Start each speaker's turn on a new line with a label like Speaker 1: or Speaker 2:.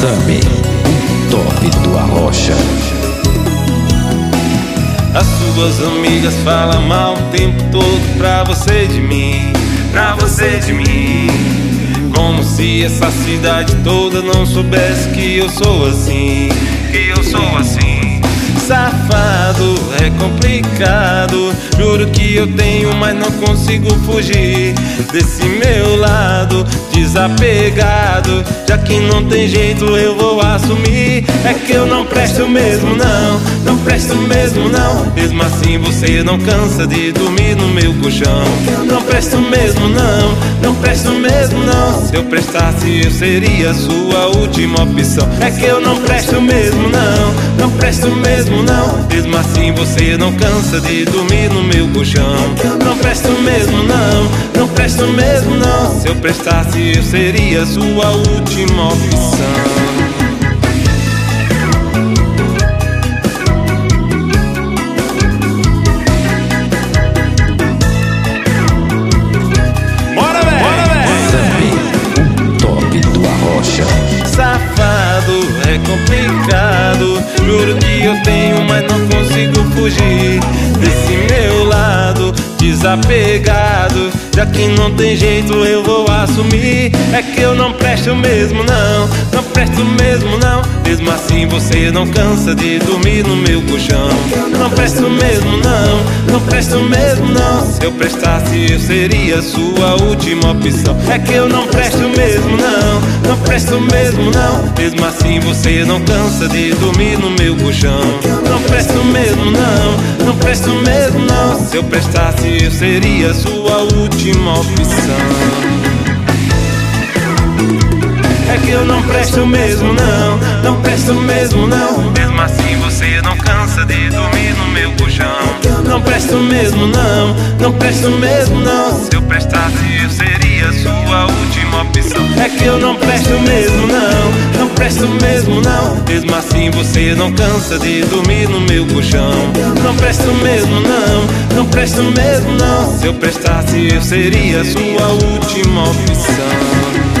Speaker 1: Sami, top do Arrocha.
Speaker 2: As suas amigas falam mal o tempo todo pra você de mim, pra você de mim. Como se essa cidade toda não soubesse que eu sou assim, que eu sou assim. Safado é complicado, juro que eu tenho, mas não consigo fugir desse meu lado desapegado. Já que não tem jeito, eu vou assumir. É que eu não presto mesmo, não, não presto mesmo, não. Mesmo assim, você não cansa de dormir no meu colchão. Não presto mesmo, não, não presto mesmo, não. Se eu prestasse, eu seria sua última opção. É que eu não presto mesmo, não, não presto mesmo, não. Mesmo assim, você não cansa de dormir no meu colchão. Não presto mesmo, não, não presto mesmo, não. Se eu prestasse, eu seria sua última opção. Safado é complicado. Juro que eu tenho, mas não consigo fugir desse meu lado desapegado. Já que não tem jeito, eu vou assumir. É que eu não presto mesmo, não. Não presto mesmo, não. Mesmo assim, você não cansa de dormir no meu colchão. Não presto mesmo, não. Não presto mesmo, não. Se eu prestasse, eu seria sua última opção. É que eu não presto mesmo, não. Não presto mesmo, não. Mesmo assim, você não cansa de dormir no meu colchão. Não presto mesmo, não. Não presto mesmo, não. Se eu prestasse, eu seria sua última opção. É que eu não presto mesmo, não. Não presto mesmo, não. Mesmo assim você não cansa de dormir no meu colchão. Não presto mesmo, não. Não presto mesmo, não. Se eu prestasse, eu seria sua última opção. É que eu não presto mesmo, não. Presto mesmo, não. Mesmo assim você não cansa de dormir no meu colchão. Não presto mesmo, não. Não presto mesmo, não. Se eu prestasse, eu seria sua última opção.